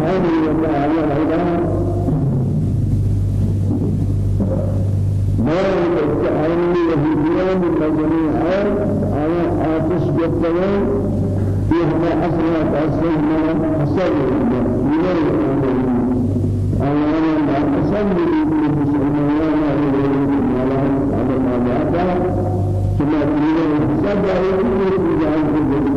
هذه والله على العباد ما يتعين يهوديان المجنون على آتش بالطوال فيهما أسرع تأسرهما حسن من أولا ما حسن من المسلمين على على ما بعد ثم من الحسن على كل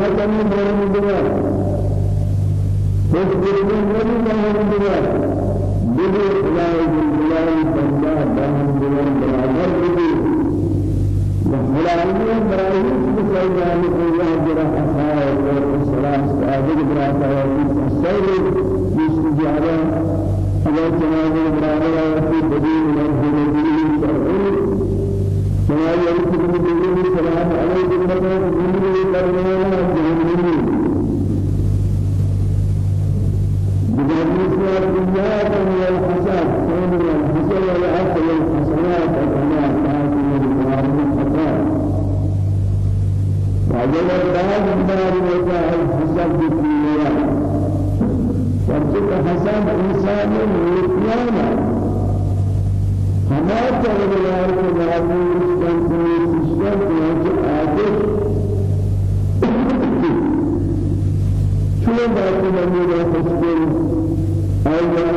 متنی دارم دیگر بس کردن نمی دارم دیگر دیگر خدای دیگری بنده دارم دیگر برادر دیگر خدایی برای کسی جانی الله جرا حسای و سلام سعادت برای سعی مستجابه الله جناب برادر و بدین الله بدین سعود جناب الله بدین سلام علیکم و رحمت الله الدنيا والحساب. كون الحساب والعفو والحسنات كما كانت من القرآن الحساب وعجل بعض النار وجاء الحساب بالدنيا فارجع حساب إنسان ويقيانا فما تعلم الله يقول في الشرط وجاء آتش. شو بات من يوم آیا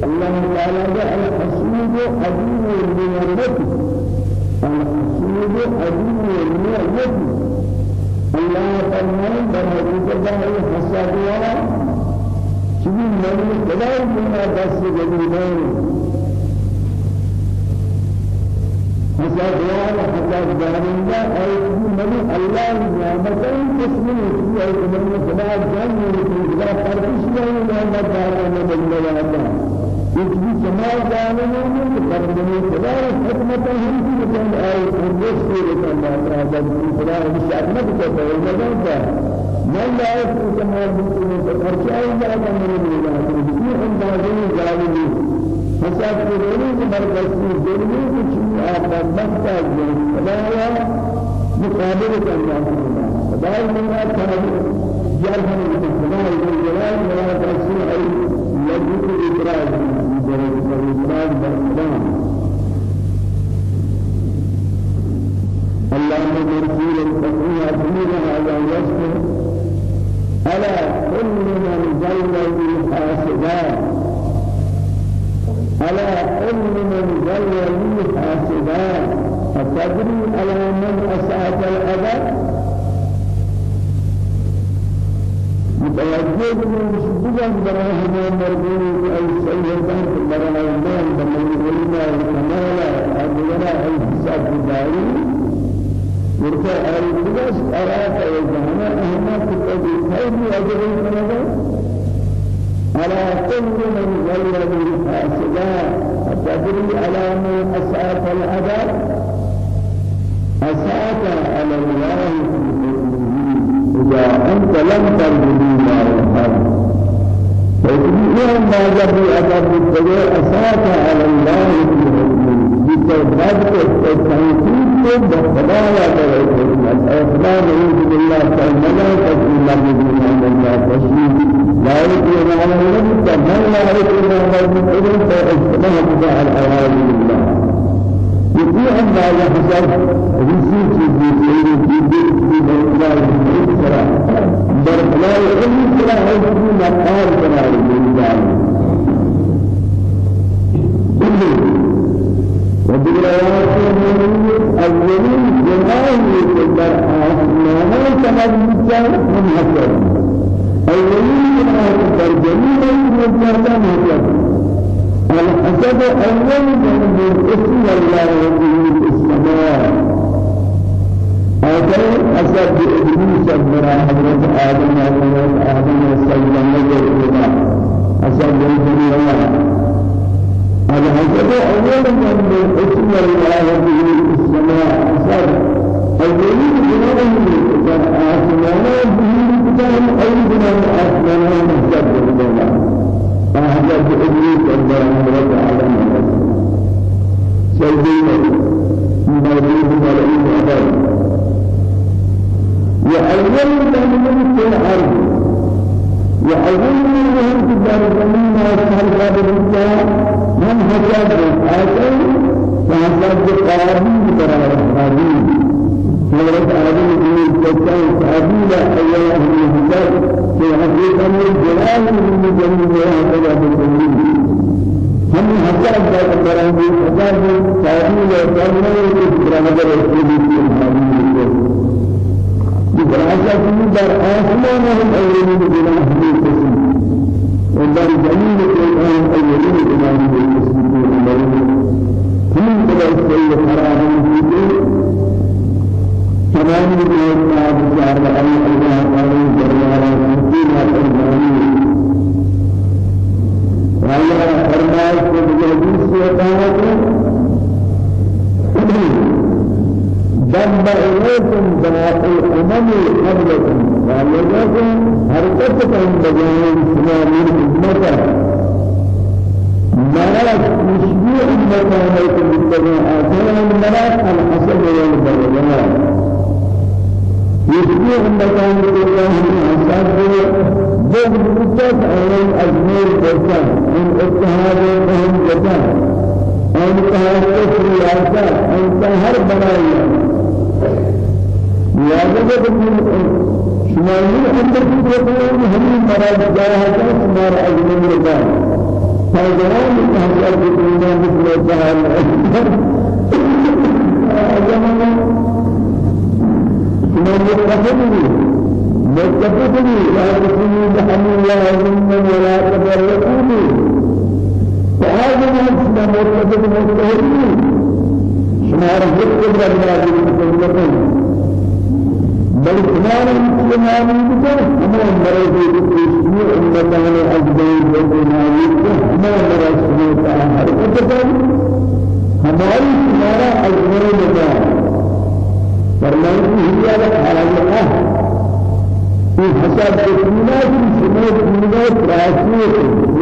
تمام حج لکن لکن آپس پوجا کی کوئی ہم آیا تھا اس طرح ہم کوئی دیکھے فرماتے کہ یہ حساب یہ حدیث اچھی موجود ہے الله تعالى الله بحقيقة الحسد ولا شبه من بنا دست جدیدان حسد ولا حسد دارنده ای من الله نعمتين تسمي في ای من خدای جان من خدای پرکش نہیں محمد دارنا من الله يجري كمال دانه من قدمه خدا حكمة هم في مكان آي قدس في هذا خدا مشاهدة بكتة ولا ما لا يفعل كمال من فرشاء لا تمر من الله في فساد كروني كمركز في آخر محتاج خدا مقابلة الله خدا من الله جعل من خدا الجلال ولا تسمع الإسلام بالإسلام اللهم مرسول التقوى أبنينا على وصفه ألا كل من جل حاسدان ألا كل من جل حاسدان أتدري على من أسعد الأبد متوجه من على الله إذا أنت لم ترجو فإذا ما جب أدب الدجاء أساك على الله بتوبات التنفيذ بخدا يا ترى أخبار نعوذ بالله تعالى تسليم الله الله تسليم لا يكون على كما لا يكون على المؤمن فاجتماع على أن الله حسب رسول في سير في بيت في الله در خلال علم سرا هذه مقال قرار الإنسان وبروايات الأولين جماعة در آسمان بيجان هم هكذا أولين جماعة در جميع المجتمع هكذا الحسد أول من اسم الله وجه السماء آخر أسد إبليس برا حضرت آدم حضرت آدم السلام عليه أسد الدنيا هذا حسد أول من اسم الله به السماء. أسد. أولين جنوبه آسمان به كتاب أي جنوب آسمان أسد الدنيا حضرت إبليس برا حضرت آدم سيدنا موجود ملئ أبدا وأول من في الأرض. وأول من في الدار الزمين وأسهل باب الإسلام حسد آتن فحسد قابل برای قابل حضرت آدم بن الكتان قابل أيها الحسد في حقيقة من جلال من جميع هذا بالجميل هم حسد ذات برای حسد قابل وقابل برای رسول الله براسة در آسمان هم أولين بلا حديث ودار جميل القرآن أولين بلا حديث هم بلا سيد حرام في تمام الإسلام بشار الله الله تعالى جلاله فيما ترجمه والله فرمائش کو بجدید دب إليكم ذات الأمم قبلكم. وعليكم حركتكم بجانب سلامين خدمته مرات مشبوع مكانكم بالتبع آثار مرات الحسد والبرجان مشبوع مكانكم الله الحسد بغض بكت عن الأجمير بسان من اتهاد وهم جسان أنت هر سياسة أنت هر بنايا لهذا بقول شمالي أندر في بقول هم مراد جاهد سمار أجمل رجال فجران التحصيل في الدنيا مثل جهال أجمل شمالي قصدني متفقني لا تكونوا بحمل الله ولا تبركوني فهذا من متفق متفقني شمار حق قدرة الله بل كمان كمان بكر همان مرض الإسماء المكان أجدين والإمامي همان مرض سميتا حركة ہماری تمہارا اجمل بتا فرمائے کہ ہی ہے حالات في حساب الدنيا في سماء الدنيا تراثي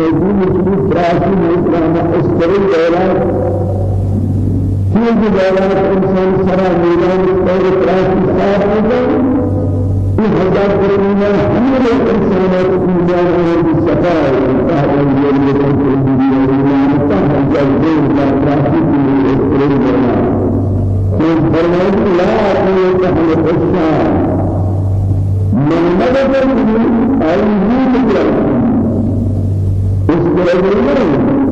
موجود في تراثي موجود في استري الأولاد چیز دارد انسان سرا میدان پر تراسی صاف ہوتا یہ ہزار کرنا ہمارے انسانات میدان اور صفا ہے یہ یہ دنیا میں تاہم جلدی لا تراسی کی استرین بنا تو فرمائے لا اپنے تحل خشا من مدد بكرة استرين كيفن مدار كلاسي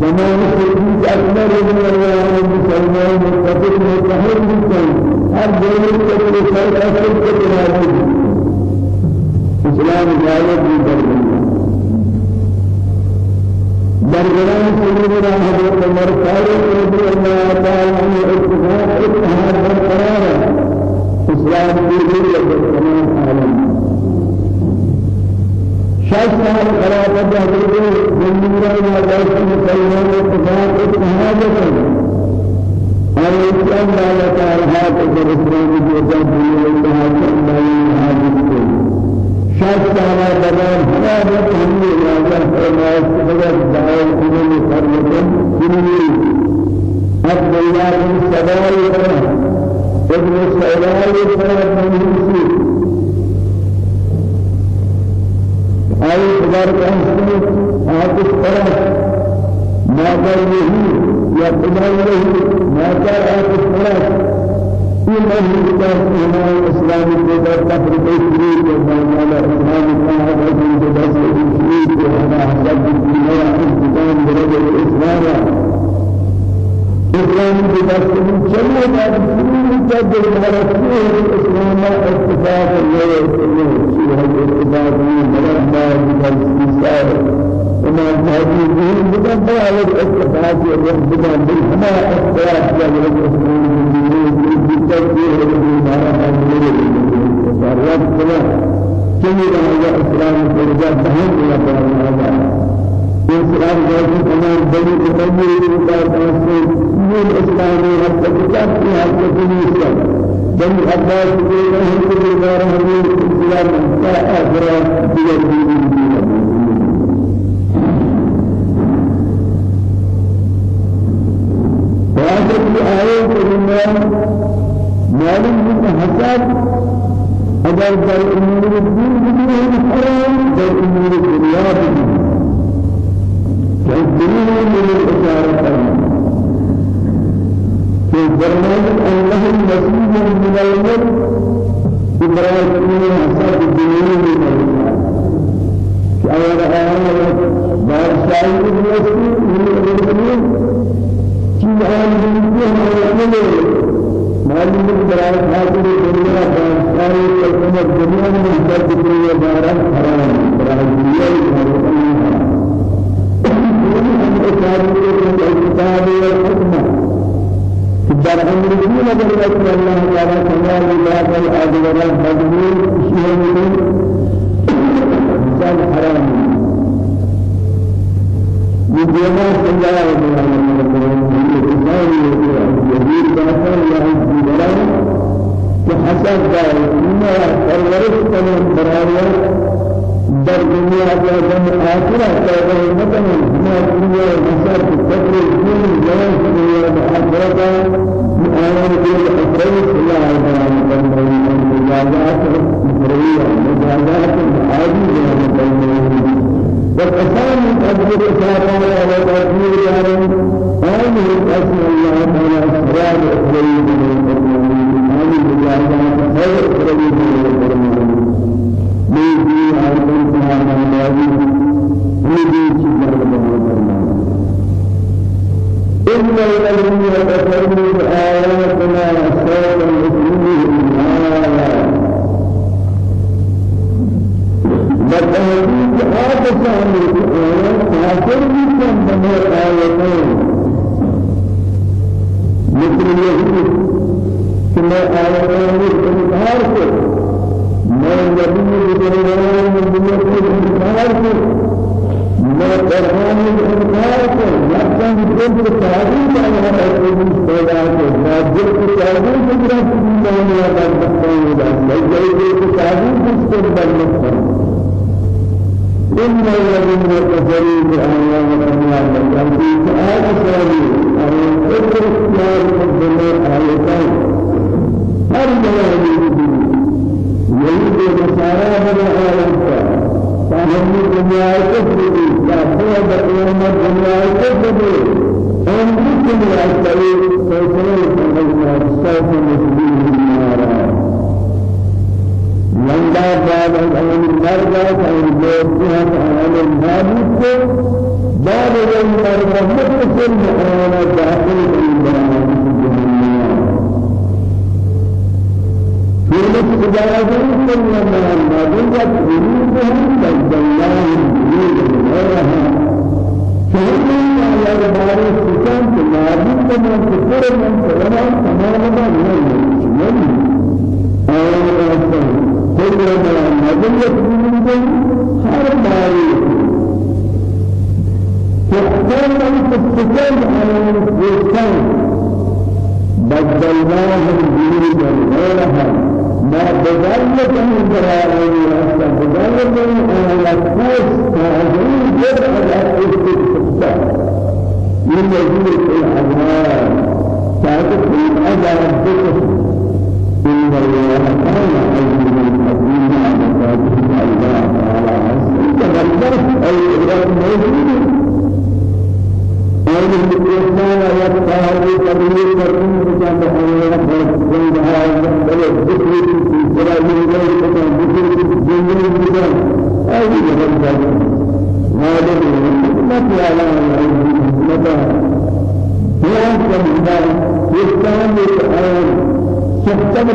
زمان الحديث أكبر من الله المسلمان متفق متحد ہر دین کے لیے سر اصل کے بنیادی اسلام جائز بھی کر درگران سیدنا حضرت عمر فاروق رضی اللہ تعالی عنہ اتفاق اتحاد برقرار ہے۔ اسلام کی بھی تمام عالم۔ شاید سال خلافت حضرت زندگی میں داشت مسلمان اتفاق اتحاد ہے الإسلام لا يتعرف الإسلام بجد الإسلام لا يحدث شاید سارا بدن هر وقت راجع فرمائش بغیر دعای کنی فرمتن کنی اب الله من سبای کرد ابن سبای کرد منیسی آئی خبر کنسنی آتش پرست ما در یہی خدا رہی ما كان آخر خلاص في مهل كتاب إمام الإسلام كتاب تفر بيتريد وما إسلام كان هذا في كتاب الشريك وهذا حسب الدنيا إسلام برجل الإسلام إسلام كتاب جميع بعد كل كتاب المعرفة الإسلام اتفاق الله شيء هذا اتفاق من كتاب الإسلام وما هذه الدين بدأ على الاتفاق يروح بدأ بالحما اختلاف جل وعلا جميل هذا إسلام الرجال بهم إلى هذا إسلام جاهز تمام بني الرجال تمام من إسلام حتى كتاب في حتى الإسلام بني أباس في هذه الدار هذه إلى من معلوم من حساب أجل در أمور الدين بدون حرام در أمور الدنيا بدون فالدين من الإشارة في برنامج الله المسيح من الملك إبراهيم حساب الدنيا من الملك شاعر آية بادشاهي المسيح من الملك چیز آن دنیا معلوم برای حاضر دنیا بانسای تکمل دنیا میں درد دنیا دارا حرام برای دنیا الكتاب والحكمة در أمر دين الله الله تعالى كمال الله الأدوار بدون شيء من حرام يجمع الله تعالى يزيد بأثر الله جلاله وحسب ذلك إنما فرورش كمان برايا در دنيا جاء آخرة كذا مثلا ما الدنيا مسار الفقر الدين جاء الدنيا بآخرة آيات الأخرى الله تعالى مجازات مفروية مجازات عادية وقسام أجر سارة وتأثير هذه الأسماء الله تعالى أسرار أخرين من المؤمنين هذه المجاهدات خير أخرين من المؤمنين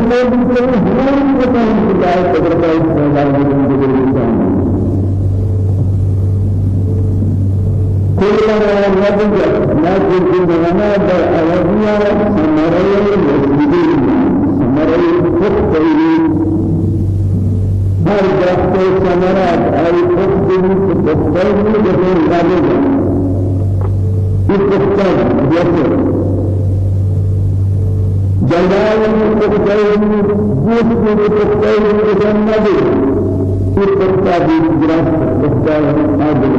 سبحانه وتعالى هو كمان بداية تبرك الله كلما نبذ لكن عندما در أولياء سمري المسجدين سمري فقطين هر جهت سمرات أي جلال المتقين جوت المتقين بجنة في قصة بجراس قصة عادل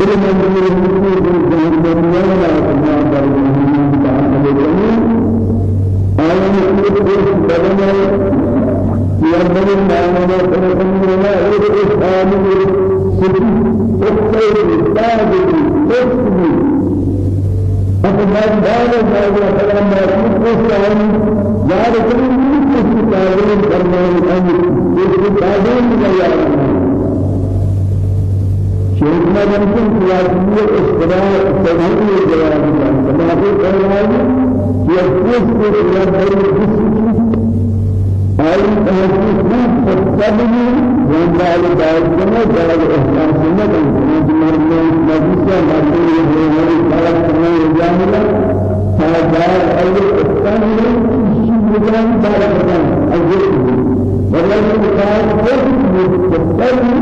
إلى من يريد الجنة ولا تما بالجنة تعالى الجميع آية يقول بدنا يبدو ما نقول كنا إسلام سبي تقصي تاجي تقصي فقد دار هذا الكلام ما يقول يار كل من تعلم كلام أن يقول تعلم لا شيخ ما يمكن سياسية استراء استراء الجواب كما في كلام يقول في الجواب أي تحقيق فتبني وانبال دائما جلال إحسان سنة جمال مجلسة مجلسة مجلسة كلام سنة جاملة فجار أي إحسان شيئا دار إحسان أجل ولكن كان فتبني فتبني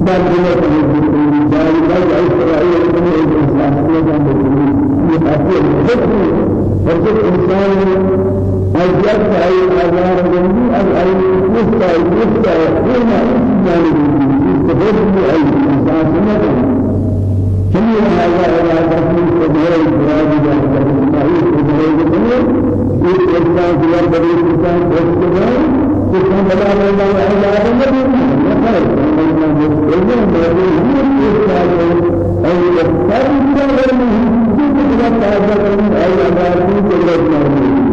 مجلسة مجلسة ذلك إسرائيل من الإسلام سنة مجلسة يحصل فتبني إنسان أجل أي أجار جنبي أي أي مستع مستع كلنا يعني استفدنا أي أساس ما كان كم هذا تسمية كبير الفراد جاء كبير كبير كبير إيه إنسان كبير كبير إنسان كبير كان بلا بلا مسلم ما يقول أي من المهم كل ما تعبد من أي أجار كبير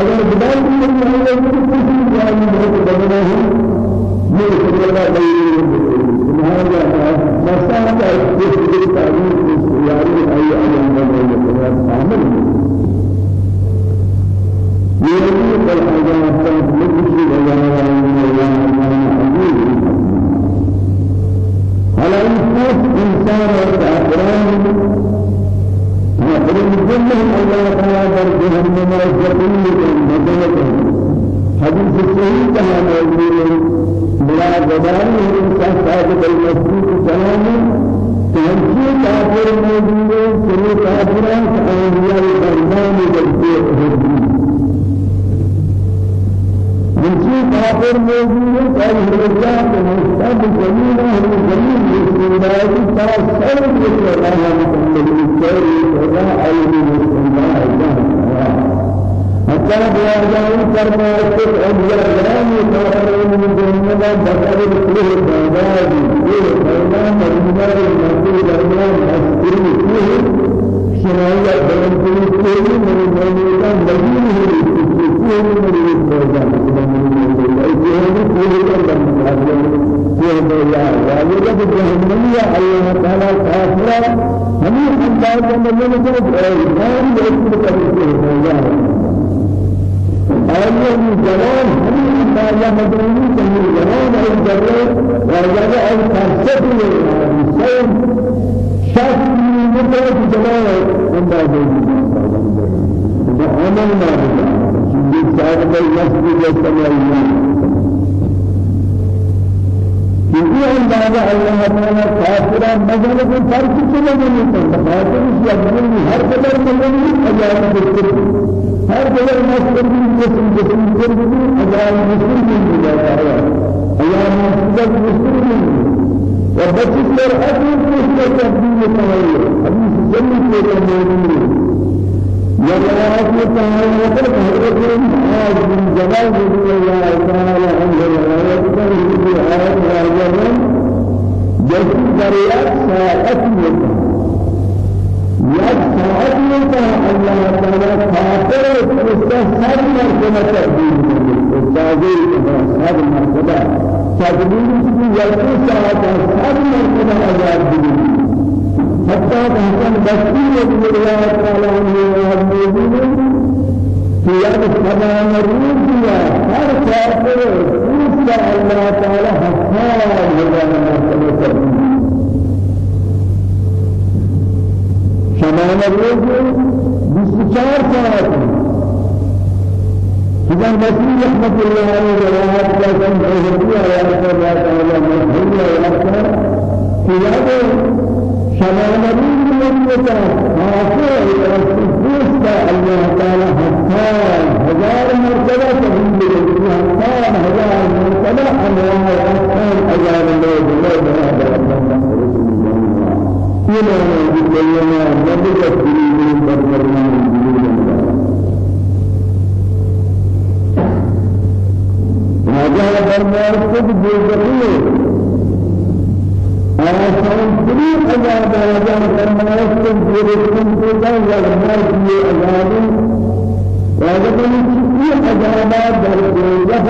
اگر بدل بھی نہیں ہے تو کسی جان بہت بڑا ہے یہ سبحان اللہ سبحان اللہ مسا کا اس کی تعلیم کی یاری ہے ایام میں شامل یہ بھی اجازت ہے مجھے لگا على الإنسان والكافرين ومن جملهم الله تعالى در جهنم الجحيم مدنة حديث صحيح كما موجود بلا زبان الإنسان صادق المسجد سلام تنشي كافر موجود سنو كافران كأنبياء البرنام جديد تنشي كافر موجود كأنبياء مستقبل جميل هم جميل بسم تعالى سلم بسم الله الخير ولا علم الله حتى بيجاء فرما كل أبيات رامي كافرين من جنة بكر كله بادي كله بينا مجمع المسجد درمان مسجد كله شنايا بين كل كل من جنة مدينة كله من الجنة أي كله كله كله يهدي الله ذلك بجهنمية الله تعالى كافرة همين الله تعالى من يقول إيمان يقول كافر الله أيها الجلال همين الله مدرني كمين جلال أي جلال وجلال أي فرصة الإنسان شخص من مدرك جلال عند الله عمل ما بجا شديد صاحب المسجد السماوي كذي اندازہ اللہ تعالی کافرہ مگر کو فرق چلے نہیں کرتا کافر اس یقین ہر قدر ملنی اجازت دیتے ہر قدر مسلم جسم جسم جسم اجازت مسلم کی جاتا ہے أيام مسلم مسلم وبچ پر اپنے کو تبدیل کرے حدیث جنت کے موجود جلالات تعالى وقد حضرت معاذ بن جبل رضي الله تعالى عنه رواية في آية راجعا جسد دريات ساعة مكة يد ساعة مكة الله تعالى خاطر استثار مرتبة تأديب استاذي استثار مرتبة تأديب في يد ساعة استثار مرتبة أجاب حتى كان بسيط الله تعالى عنه موجود في يد السماء الروسية هر كافر روسيا الله تعالى حفاظ لنا شمال الروسية بسچار ساعات إذا مسيح رحمة الله عليه روايات كان بهذه آيات الله تعالى مرحبا ويحسن في يد شمال الروسية حافظ الله تعالى حتى هزار مرتبة تهيب فرمائش کو دا ورمار کی عذاب وعدم چکی عذابات در دوزخ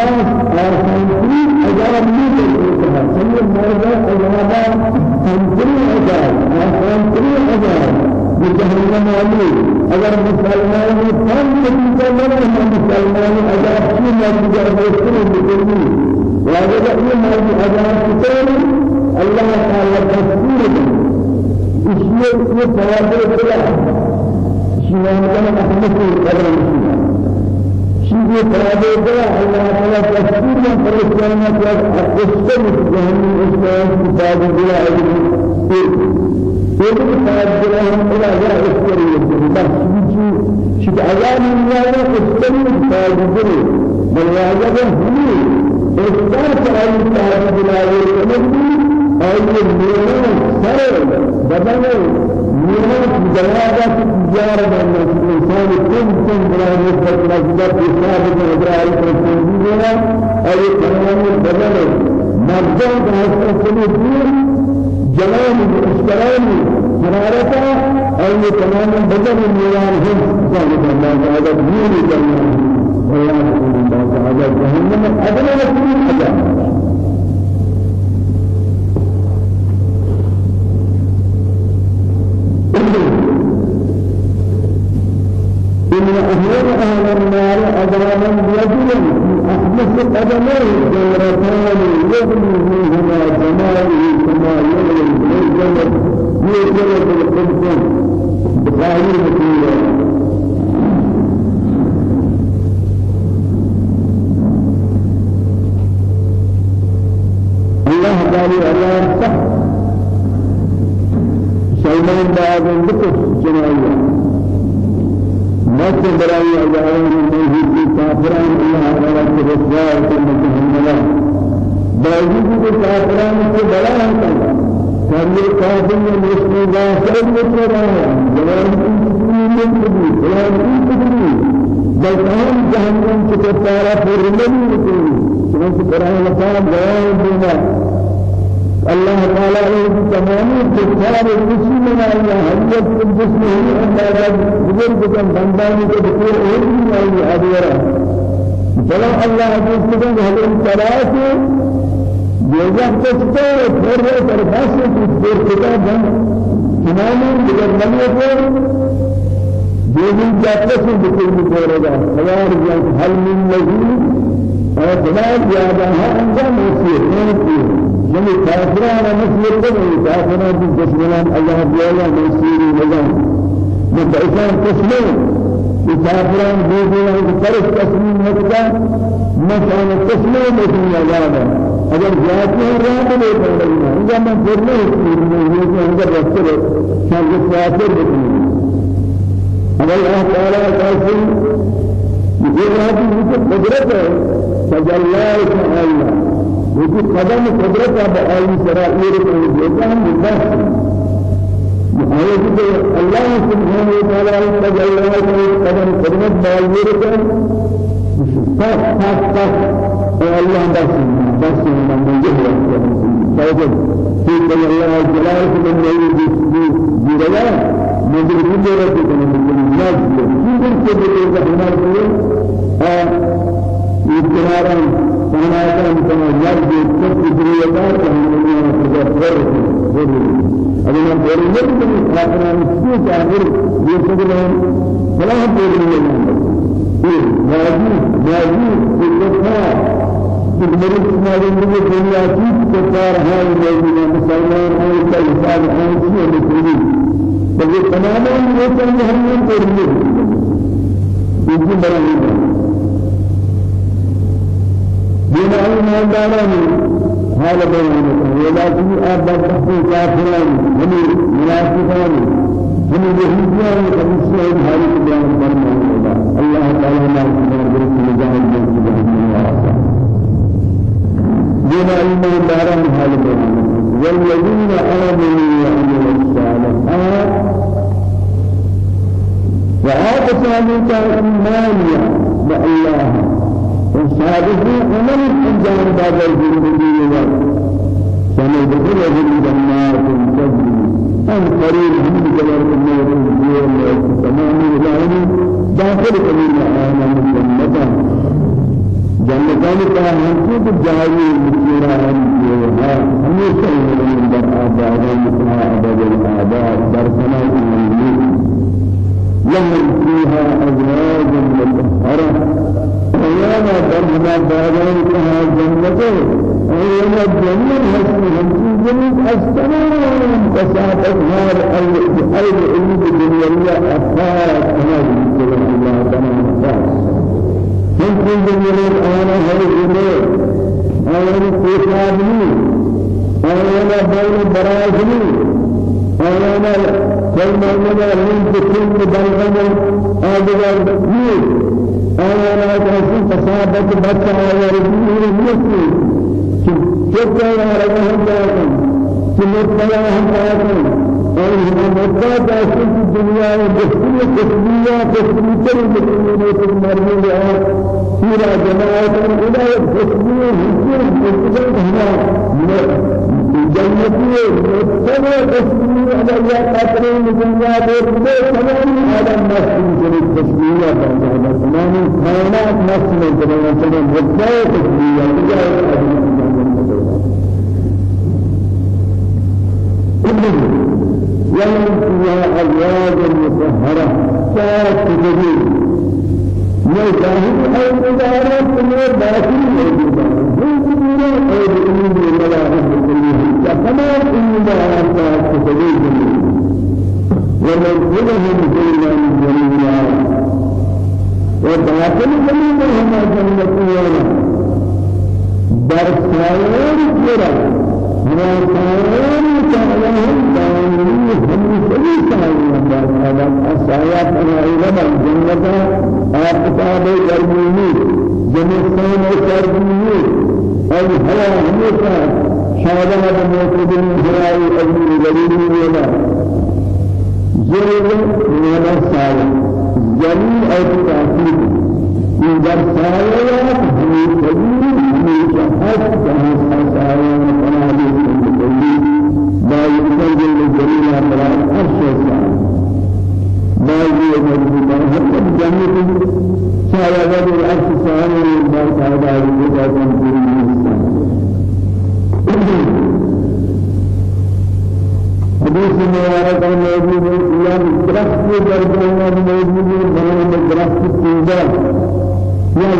آسان تری عذاب نہیں کرتا سمجھ مرد عذابات تری عذاب آسان تری عذاب بجهنم علي اگر مسلمان کم نتیجہ نہ مسلمان عذاب کی نتیجہ ہے بکلی وعدم یہ مرد عذاب کی الله تعالى تذكير إشياء في توابع كلا شيئا كان أحمد قدر المسلم شيء توابع كلا الله تعالى تذكير من فرسلنا أكثر جهنم إسلام كتاب كلا يجب كتاب كلا إلى لا أكثر بس شيء شيء عيان الله أكثر كتاب كلا بل واجب هم إسلام كلا كتاب كلا أي ميران سر بدن ميران جوابا تجارة من الإنسان كم كم بلا نسبة نسبة إسلام من إبراهيم الرسول أي تمام بدن مرجع كهذا السنة جلال الإسلام حرارته أي تمام بدن ميران هم ذلك الله تعالى دين جنة والله تعالى جهنم أدنى لكل حاجة إن أهل النار أدراما برجل أحدث قدميه دورتان يغني منهما جماله كما يغني الجنة يجلد القدس بخاري مسلم الله تعالى الله صح سلمان بعد الذكر جنايه مت برائی اجارن میں ہی کافران اللہ تعالی کے رسوا کے متحملہ باوجود کے کافران سے بڑا ہے ہم یہ کافر میں مسلم کا سب مت رہا ہے جوان کی زندگی جوان کی زندگی بل تمام جہنم کے کفارہ پر نہیں ہوتی چنانچہ قرآن مقام بیان دینا الله تعالى له تمام كفار الجسم من الله الجسم هي أندازات بزرگ كان بنداني کہ حضرت طلاق یہ تستے پھر پر بس پھر کتاب تمام بغیر نمی کو دیوی جاتے سے بکر بھی کرے گا سوال یہ حل من مزید بلا زیادہ ہے انجام ہے من كافران مثل كل كافران بسمنا الله بيلا مسير لهم متأسان تسلم كافران بيجوا كرس تسليم مكة مثلا تسليم مثل هذا اگر جاتی ہے راہ میں پڑ رہی ہے ان کا میں پھر نہیں یہ کہ ان کا راستے شان کے کافر بتنی اگر اللہ تعالی کا یہ کی قدرت ہے فجلال تعالی وفي قدم قدرت بآي سرائر الجزام بس آيات الله سبحانه وتعالى تجلى قدم قدرت بآي سرائر فاس فاس فاس الله بس بس من جهة فوجد في الله جلال من يجي جلاله مدر من جهة من الناس كل كل كل هذا اضطرارا سماعتا كما يرد كتب دريتا كما تجبر أنا بقول لك من خاطر مسجد آخر يسجدون فلا بقول لك إيه ناجي ناجي الكفار المريض ما يمر الدنيا في كفار هاي الموجودة مسلمان هاي كالفار هاي كل المسلمين بل تماما يوصل لهم من قريب يجي برا دين ایمانداران حال بیان ولكن اب بدخل كافران هم منافقان. هم يهوديان. وكنيسة هذه بيان فرمان الله تعالى ما يقدر بريك مجاهد من جهنم وعصا دين علم دارا حال بيان والذين آمنوا وعملوا الصالحات وعاقبوا كإيمانيا بالله وصالحوا عمل الإنجان بعد الجنة سندخله الجنات تجري عن قريب هم جلال النور الدين تمام العالم داخل كمين آمن الجنة جنتان کو جاری مکیرا ہم یہ ہمیشہ من در آباد مثل عبد الآباد در سماء الملك. لهم فيها أزواج مطهرة. أيانا درهما بادان كها جنته أيانا الجنة حسن همسي جنة أستمام تساعد نار الأرض علم الدنيا أفاق كما ذكر الله تعالى مختص همسي جنة أنا هاي جنة أنا كوشابني أنا بين براجني أنا نقول من كل بلغم أجر آیا را کسی تصابت بچه آیا رجوعی نسی شکر یا رجوع هم جاکن کہ مطلع هم دنیا میں بہتری کسبیہ کسبی تری بکنی میں تک مرمی لیا پورا جماعت اور ادایت کسبیہ حسن کسبیہ ہمارا جنتی مستوى تسمية على قطرين الدنيا بيرده تمام هذا مسلم جريد تسمية بعد تمام كائنات مسلم جريد تمام مستوى تسمية تجاه ومن فيها أزواج مطهرة ساعة تجريد ما ظاهر أو مدارة من باطن موجودة أو بإذن الله تمام إيمان تتجيب ومنزلهم جنة جميلة وداخل جميلهم جنة برسائر جرى برسائر تعلم دائمي هم سبي سائر برسائر أسايا فنائل من جنة آفتاب الجرميني جنة سين الجرميني الهوى هميسا شاهدنا بموجود الجراء أجل جليل ولا جليل ولا سالة جليل أو تأكيد من در سالة هي جليل هي شهادة كما سالة ولا جليل. ما يقدر الجليل على أرش سالة ما يقدر حتى جميع سالة الأرش سالة ما سالة الجليل حديث مبارك موجود ہے یا درخت کے درجات موجود ہے بنانے میں درخت کی پوجا یا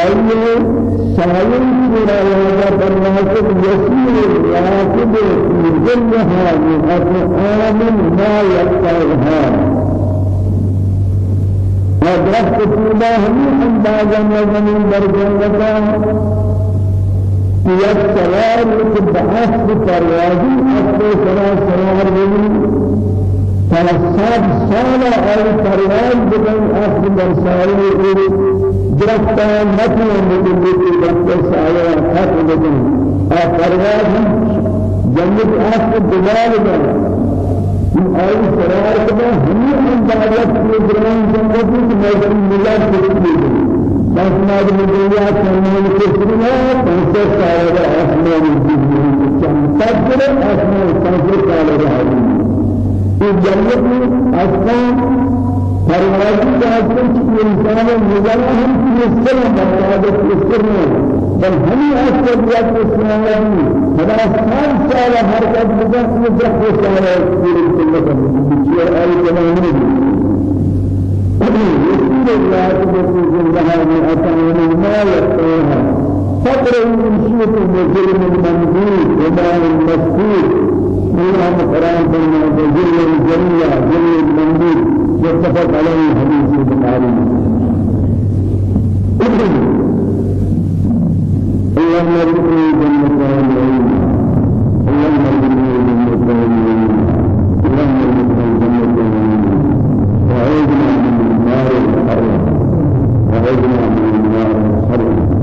آئیے سائل کی رایہ برناسب یسیر راکب في ظلها من أطعام ما يقطعها ودرخت پوجا ہمیں اندازہ میں درجات يا سوار بحث پروازی اصل سرا سوار بنی فلساب سال آئی پرواز بکن اصل گرفتان مطلب مدلی کی گرفت سایہ حق بکن اور پرواز جنت اصل دلال بکن آئی سرار کبھا ہمیں اندازت کے دران جنتی کی موسم ملاد تکلیف بس ما بالدنيا كمان كسرنا بس سائر أسمان الدنيا كم تقدر أسمان تقدر سائر هذه الجنة أسمان فرمائش جاهزين كي إنسان مجرد هم في السلام بعد السلام بل هم أسمان جاهز السلام هذا أسمان سائر حركات بجانب مجرد سائر في السلام بيجي أي كلام يسير الله تبقى زندها من أتعين ما يقوها فقر شيء المجرم المنبوذ وما المسكوت من القرآن بين الجل الجميع جل المنبوذ متفق عليه حديث البخاري اللهم ارزقني جنة النعيم اللهم ارزقني جنة النعيم اللهم ارزقني جنة النعيم وعيدنا من النار الحرام. وعيدنا من النار الحرام.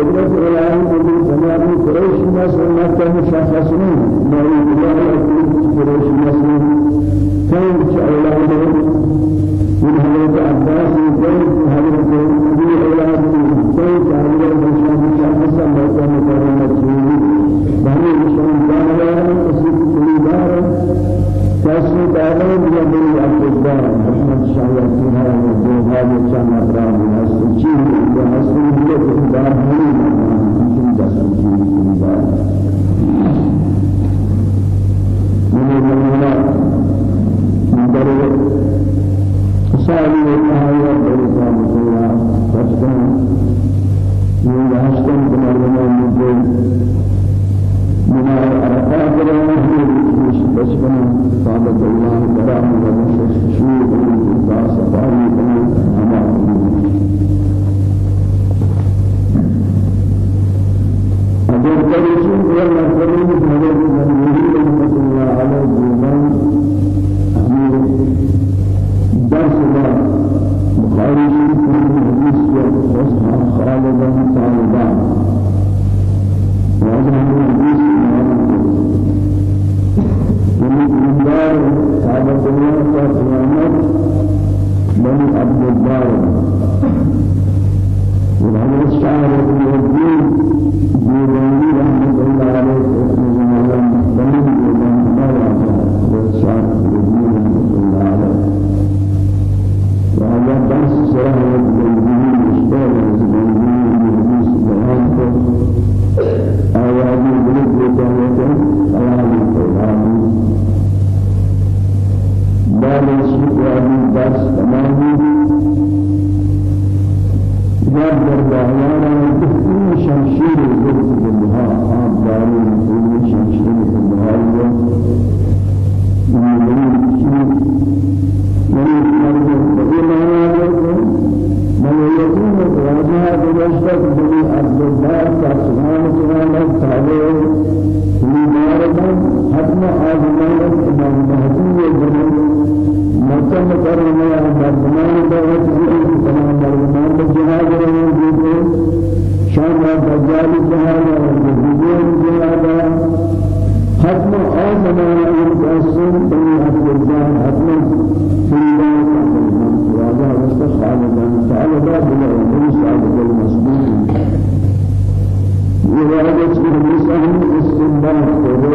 قدرت الهی مدیر سماعی قریش نسل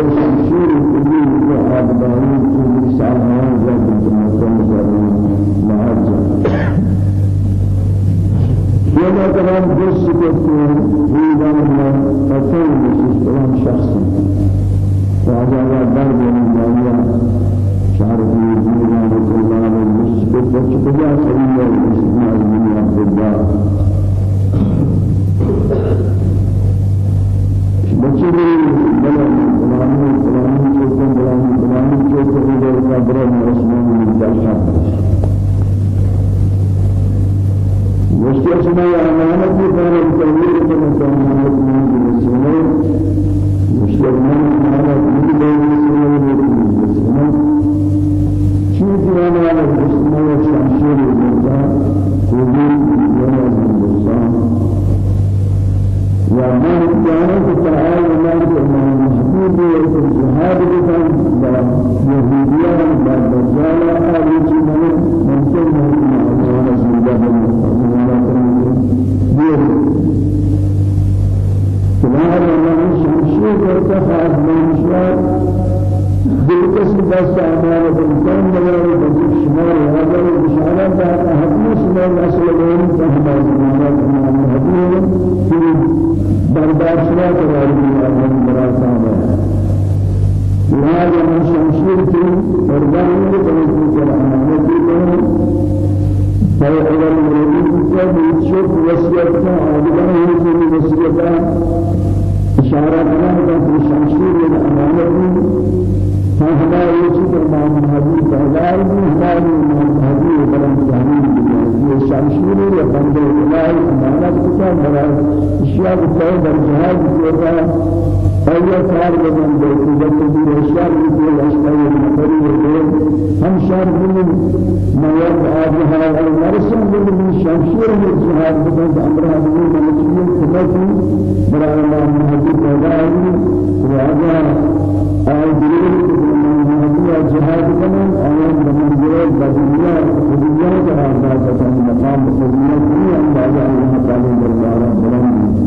وروش شير كبير وعبدالي في سعى هذا ولا تمام جس كتير في دارنا فتن بس كلام شخصي وهذا درب من دنيا شهر في الدنيا وكل ما بس كتير كتير سريع اسمع الدنيا بالله بچے بلا بلانی بلانی چوکن بلانی بلانی چوکن ادھر برا مرسمان من دلشا مستثنى أمانة كان التوحيد كما أمانة من المسلمين مستثنى أمانة من المسلمين شيء كان على المسلمين الشمشير الجزاء وجود ولا الإنسان وما كان تعالى الله كما محبوب الجهاد بكم يهوديا بعد الجالة أبي جمال ممكن أن يكون هذا كلام الله شمشير ارتفع المنشار بالقسم بس أعمال الإنسان ولا بجيب شمال هذا الإشارة بعد أهم شمال أصل العلم فهم الزمانات من الهديه في بردار شمال تبارك الله براسانه لهذا من شمشير في بردار من تبارك الله فهو أول مريض كتاب يشوف وصيته عادنا يشوف وصيته إشارة كنا في شمشير الأمانة فهذا يشوف الإمام الحديث هذا هذا الإمام الحديث بلند جميل شمشير يبند الله أمانة كتاب بلا إشياء كتاب بالجهاد كتاب أي كار من بيت جد الأشياء في الأشياء المقرية هم شر من ما يرد هذا المرسل من شمشير الجهاد بلند أمرها من المسلمين كتاب بلا الله الحديث هذا وهذا آیا دیگر مهمانی جهاد کنند آیا منزل بدنیا بدنیا قرار داده شدند مقام بدنیا کی اندازه این مقام بردار بلند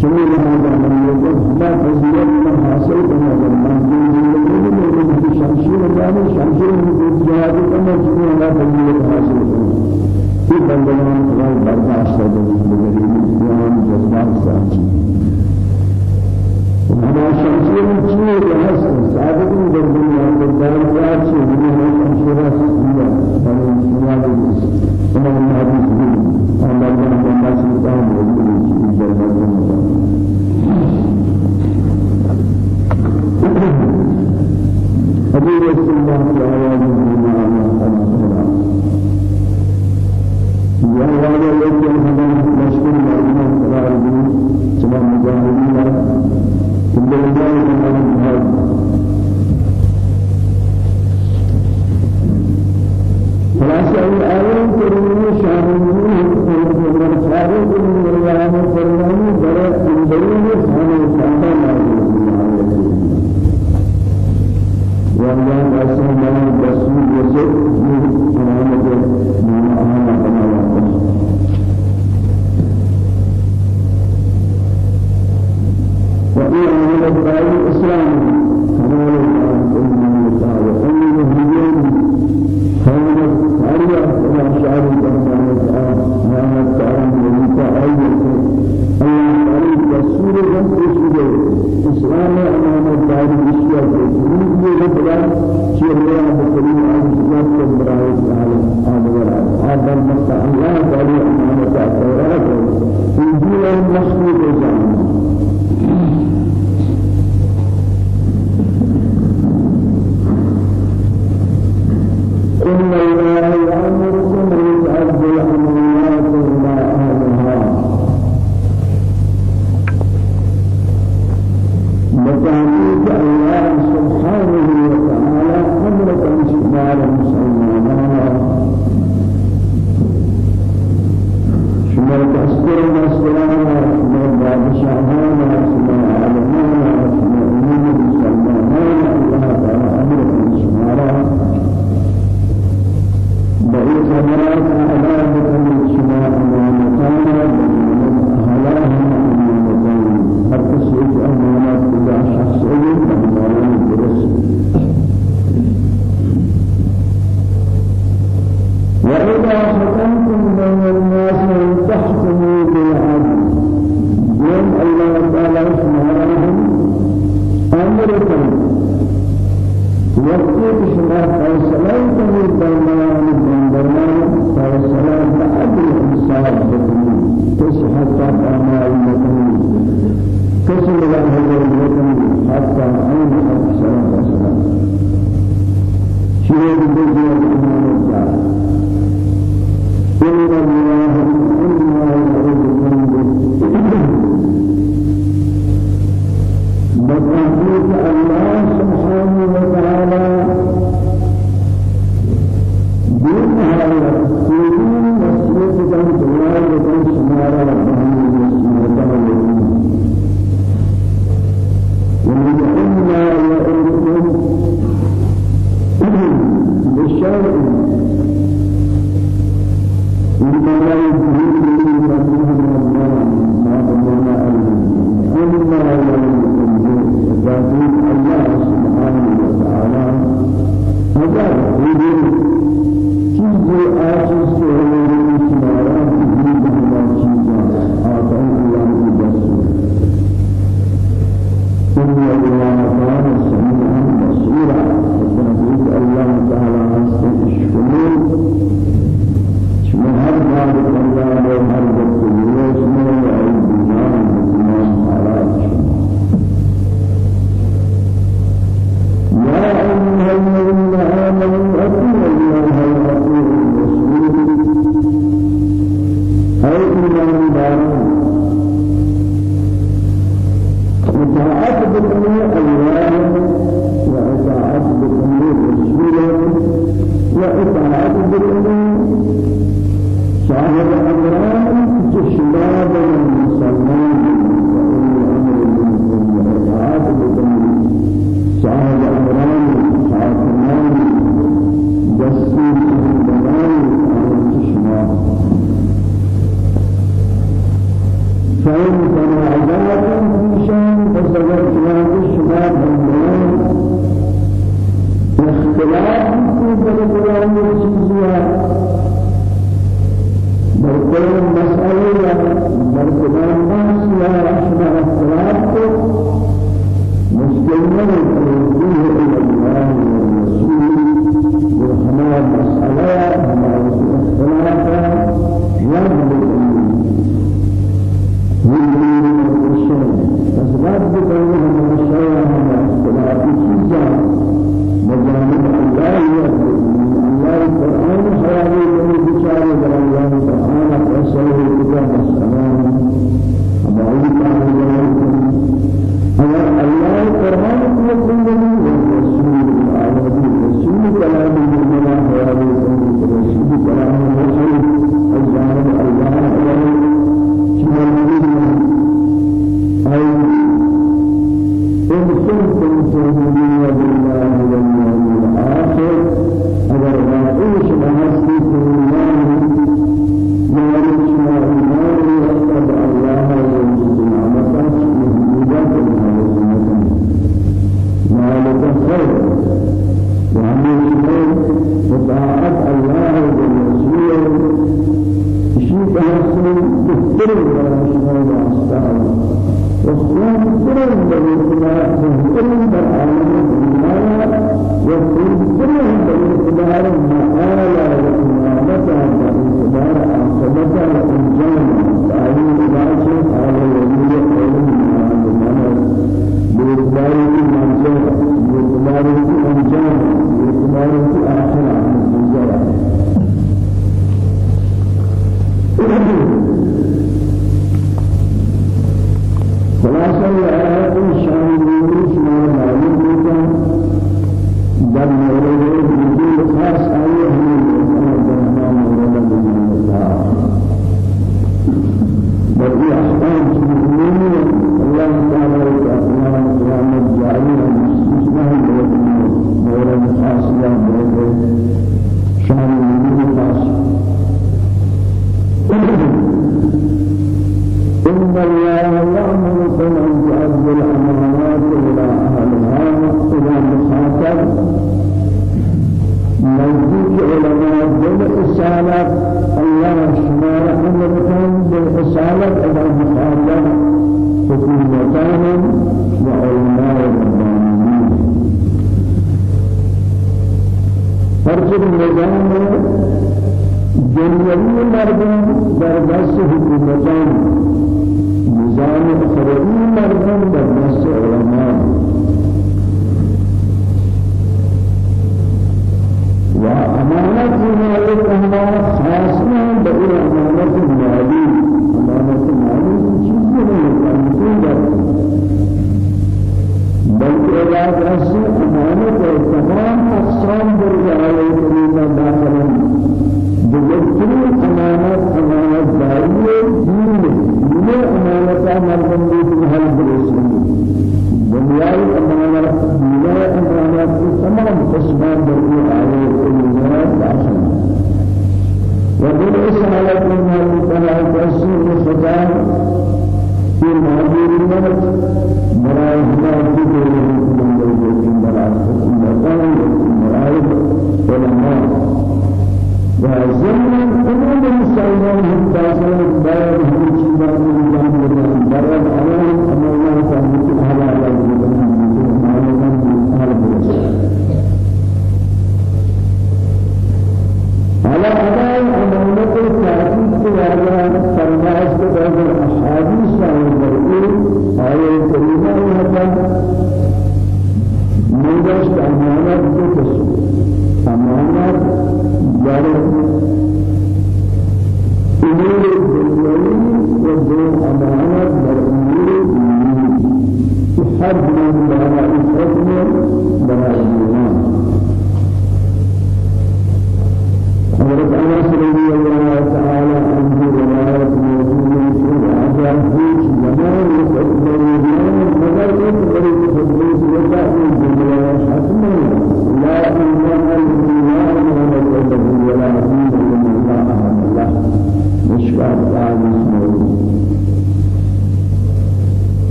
چون لحاظ منزل ما بدنیا ما حاصل کنند منزل دیگر شمشیر جان شمشیر جهاد کنند چون ما بدنیا حاصل کنند این بندگان قرار برداشت داده شدند بدنیا جذبات سازی من شيء لحس سابق من الدنيا بالدار فاتي من الشراء سيئة من الشراء ومن الله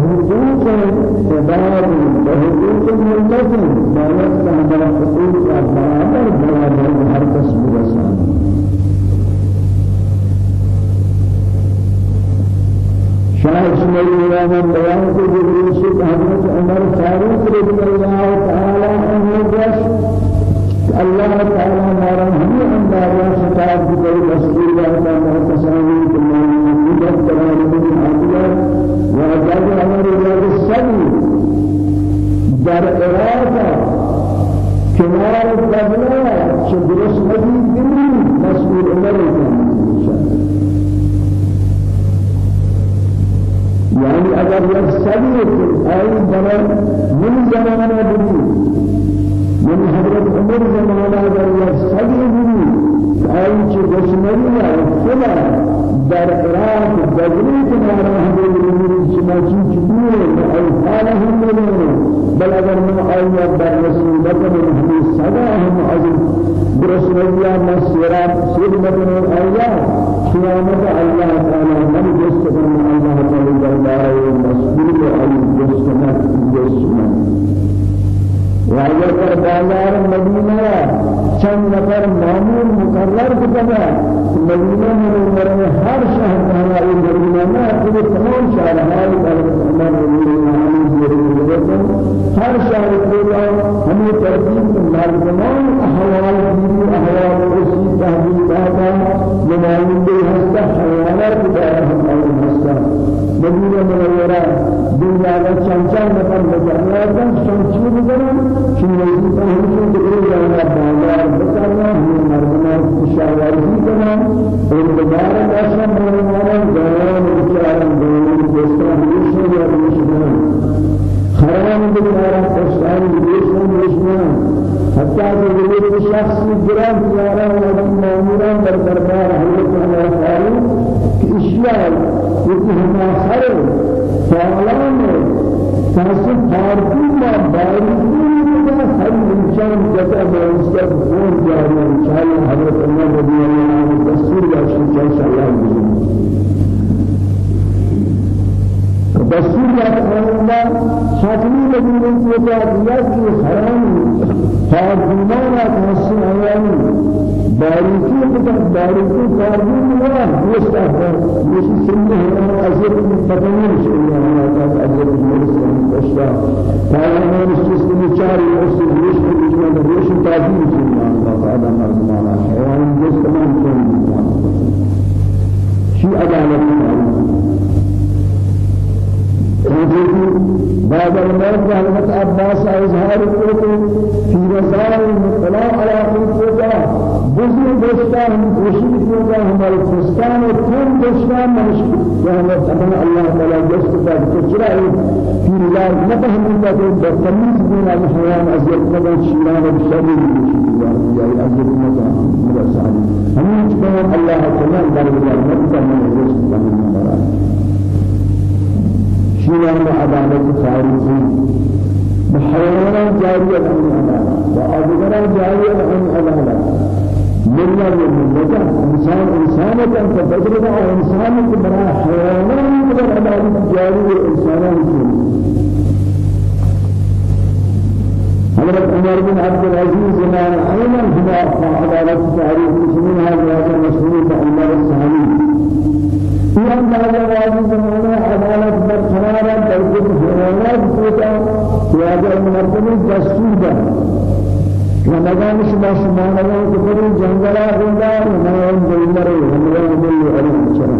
حقوق عباد وحقوق ملت دولت کا ہمارا حقوق کا برابر برابر برسان شاہ اسماعیل امام بیان کو جو حضرت عمر فاروق رضی أي زمان من زمان بدي من حضرت عمر زمان أگر يستبيت بدي أي شيء دشمني فلا در إراك بدري كنارا هذه الأمور سماجي جبور أي حالهم منه بل أگر من أيام در رسول الله من صدا هم عزيز برسول الله مسيرات سيد مدن قيامة الله تعالى من جسد من جسد جسد وأجر پر بازار مدینہ چند نفر معمول مقرر کتا مدینہ منورہ ہر شہر ہماری مدینہ میں اپنے تمام شہرهای پر عمر ہر شہر کے ہمیں ترتیب مردمان أحوال دینی أحوال رسی تحبیبات نمائندے مدینہ منورہ دنیا کا چند نفر مجرد شمچی بگرن شنو وظيفة هم تقول يا بازار بسرنا هم مرمنا مشاورين كنا والبازار أصلا مرمنا جوان بشارة جوان بسرنا بيشنا بيشنا خرام بشارة بسرنا بيشنا بيشنا حتى کہ وہ شخص گرام یارا و مامورا در دربار حضرت ہم خیر فعلان تاسف فارقی ما باریکی هر انسان جزاء بإنسان فون جاري إن شاء الله حضرت الله رضي الله عنه تفسير ياشين إن شاء الله تفسير يا الله حاكمين الذين يقولون يا حرام فاضمان تحسن أيام باریکی بتا باریکی کاری می‌کنه آفر میشه سنی همان ازیت می‌کنه میشه همان ازیت ازیت میشه اشتا کاری میشه سنی چاری میشه میشه میشه میشه تازی میشه الله تعالی مردمان حیوان من کنه شی عدالت بعد الموت حضرت عباس اظهار کرتے في رسائل الاطلاع على حقوقها بزر دشتان کوشش کیا ہمارے فستان اور تم دشتان مشکل یا ہمیں تمام اللہ تعالی دست کا کچرا ہے في رجال نفهم الله بالتمييز بين الحيوان أزيد مدى الشيران والشرير يا أزيد مدى مدى سعيد هم يتبعون الله تعالى درجة مدى من الرزق من المرأة شيئا عدالة خارجي بحيوانا جارية عن عدالة وأبغرا جارية عن عدالة ملا وملة إنسان إنسان كان تبدل مع إنسان كبرى حيوانا من عدالة جارية إنسانا حضرت عمر بن عبد العزيز زمان أيضا هنا عدالة تعريف المسلمين هذا مسؤول عمر الصحابي في أنداز واجب زمانه عدالت برقرار بلکہ حیوانات کوتا سیاده مرتبه دستور رمضان شما شما نگاه کفر جنگلا گندا نمان دلمره همراه دل علی چرا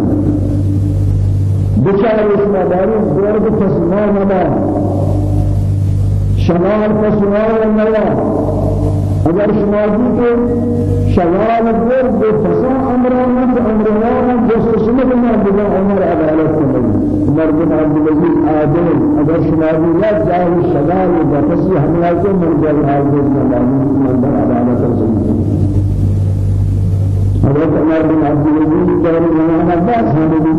بچار اسما داری دور بتسمع نما. شمال فسمع نما. اگر شما دیگه شوال دور به فسا امران و امران جست شما بنا بنا عمر عدالت کنید. عمر بن عبد العزيز عادل اگر شما دیگه جای شوال و فسی حملات مرجع عادل نمانی من در عدالت رسید حضرت عمر بن عبد العزيز دور زمان عباس حمدی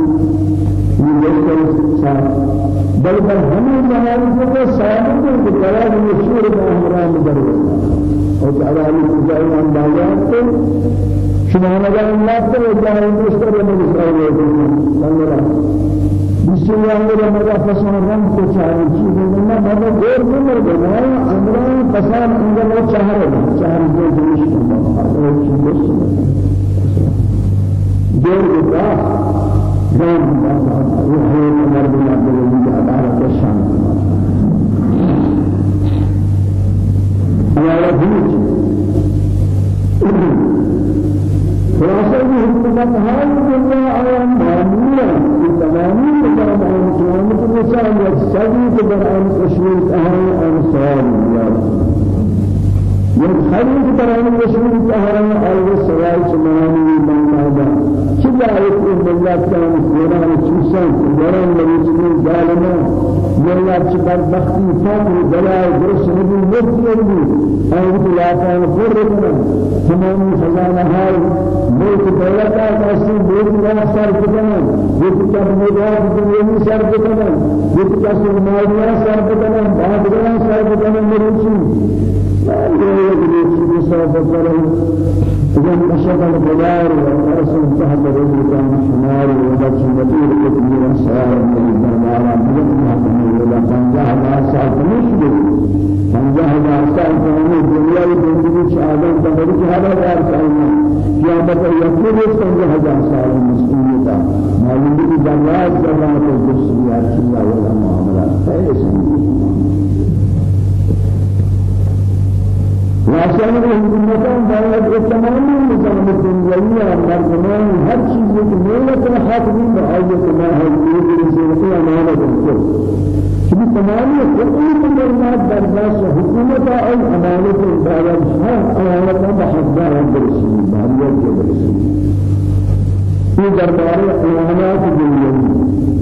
بل بل ہمیں زمانے کو ثابت ہے کہ قرار مشہور ہے ہمارا درجہ وتعالى الجاي عن بايات شما نجا الله تعالى مستر من إسرائيل بسم الله الرحمن الرحيم رم کو چاہیے چیز میں میں غور کر رہا ہوں امران پسند اندر وہ چاہ رہے چاہ جو اور چیز دیر کا رام وہ ہے عمر بن عبد العزيز عدالت الشام ہمارا بھوج خلاصہ یہ حکمت در آن تشویق آن آن سوال يخلق ترى يشمل تهرم أو السواء سمعني من هذا كذا يكون الله كان سيران تشوسان سيران مريسين ظالما يلا تشبر بختي فاضي بلاء درس نبي نبي أو بلا كان فرقنا تمام خزانة هاي ملك دولة كاسي ملك لا سر بكنا يتكلم مجاز الدنيا سر بكنا يتكلم ماليا سر بكنا بعد لا سر بكنا مريسين لا يوجد سوف له إذا نشط الجدار والرسل تحت رجل كان حمار وبس مدير كثير سوار من الجمال مجمع من ولا تنجح بأساس مشبه تنجح بأساس من الدنيا الدنيا شهادة تبرك هذا بأساس يا بطل يقول تنجح بأساس المسؤولية معلوم بالجمال جمال الجسميات ولا معاملات. فإيش وعشان الحكومتان باید تمام نظام الدنیایی مردمان هر چیزی که ملت حاکمی به آیت ما هدیه رسالتی امانت کرد چون تمام حقوق در دست حکومت آن امانت باید ها امانت برسید باید برسید این درباره امانات دنیایی.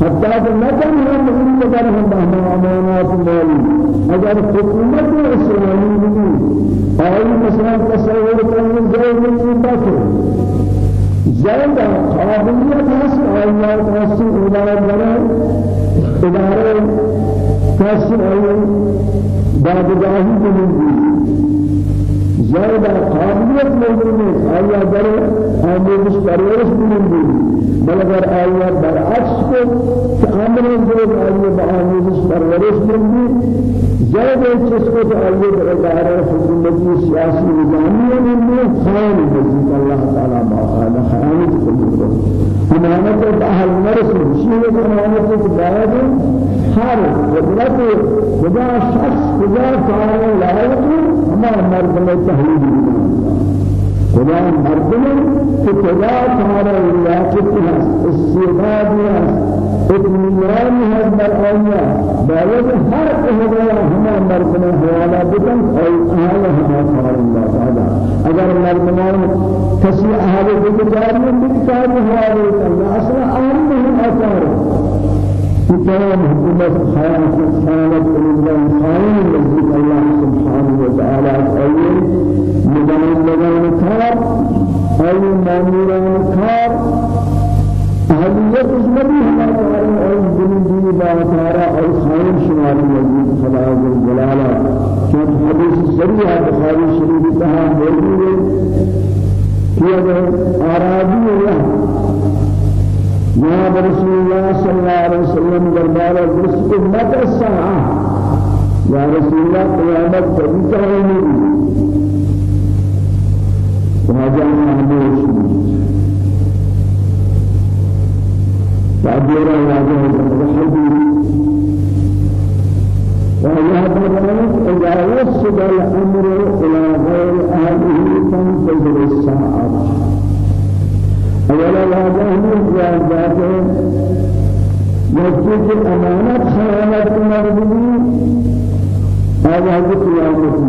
حتى نتن هم من قدر هم بهم امانات مالی اگر حکومت اسلامی بھی آئی مثلا تصور کرنے جائے نہیں باقی زیادہ قابلیت ہے آیات ہے ادارہ ادارہ ادارہ کیسے آئی دادگاہی بنی زیادہ قابلیت موجود ہے۔ آیا در آموزش پرورش بنی بل اگر آیا برعکس کو کہ أمر جو آیا بآموزش پرورش بنی زیادہ چیز کو آیا در ادارہ حکومتی سیاسی نظامی میں خان نزدیک اللہ تعالی باقاعدہ خیانت کو امانت اہل مرس شیء امانت بعد ہر قدرت خدا شخص خدا تعالی لائق ہما مرد میں تحلیل خدا مردم که خدا تمہارا ریاست ہے استعداد ہے اطمینان ہے آیا باید ہر احدا ہما مردم حوالہ بدن اور اہل ہما کار اللہ تعالی اگر مردمان کسی اہل بگزاری بگزاری حوالہ کرنا أصلا اہل نہیں تمام حکومت خیانت خیانت اللہ خائن نزدیک اللہ سبحانہ وتعالی اول مدنگان کار أي ماموران اس نبی ہمارا اور دین دین باطارا اور خائن شماری مجید خدا جلالا چون حدیث سریع بخاری شریف کہا موجود ہے کہ اگر آرادی ہے جناب رسول الله صلى الله عليه وسلم دربار درست مت الساعة. يا رسول الله قيامت کبھی کہیں وهذا محمود تعبير هذا الحديث وهذا ذلك إذا وصل الأمر إلى غير أهله تنتظر الساعة. أولا هذا هو ذاته يجب أمانة خيانة مرضي هذا هو قيامته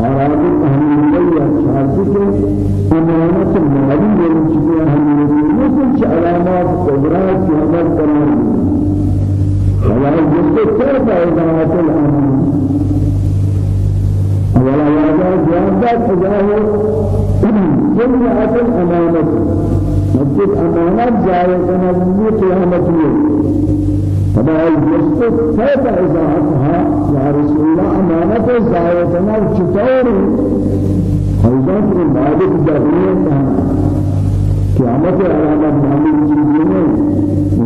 آراد أهمية شهادة أمانة المالي والجبال أهمية مثل علامات قدرات جهاد قرار ولا يجب كيف إدارة الأمانة ولا يجب جهاد إدارة جميع الأمانة مسجد أمانة جاية من قيامة فما يجب كيف إدارتها يا رسول الله أمانة زايتنا وشتور حيث المالك جهنم قیامت علامت معلوم چیزیں ہیں